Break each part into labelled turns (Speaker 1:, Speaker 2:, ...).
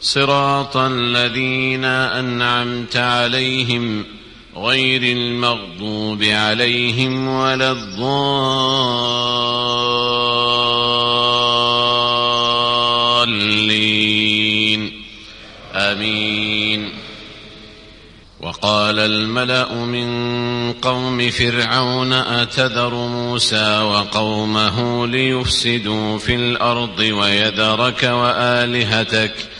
Speaker 1: صراط الذين أنعمت عليهم غير المغضوب عليهم ولا الضالين. آمين. وقال الملأ من قوم فرعون أتذر موسى وقومه ليفسدوا في الأرض ويذرك وآلهتك ۖ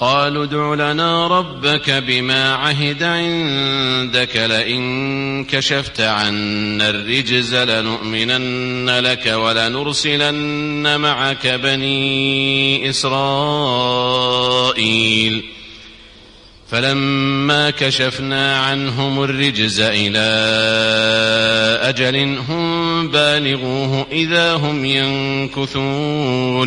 Speaker 1: قالوا ادع لنا ربك بما عهد عندك لئن كشفت عنا الرجز لنؤمنن لك ولنرسلن معك بني إسرائيل. فلما كشفنا عنهم الرجز إلى أجل هم بالغوه إذا هم ينكثون.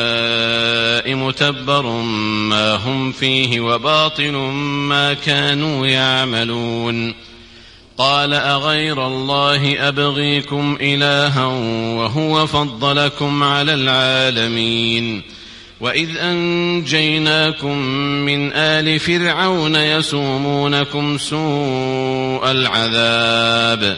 Speaker 1: متبر ما هم فيه وباطل ما كانوا يعملون قال أغير الله أبغيكم إلها وهو فضلكم على العالمين وإذ أنجيناكم من آل فرعون يسومونكم سوء العذاب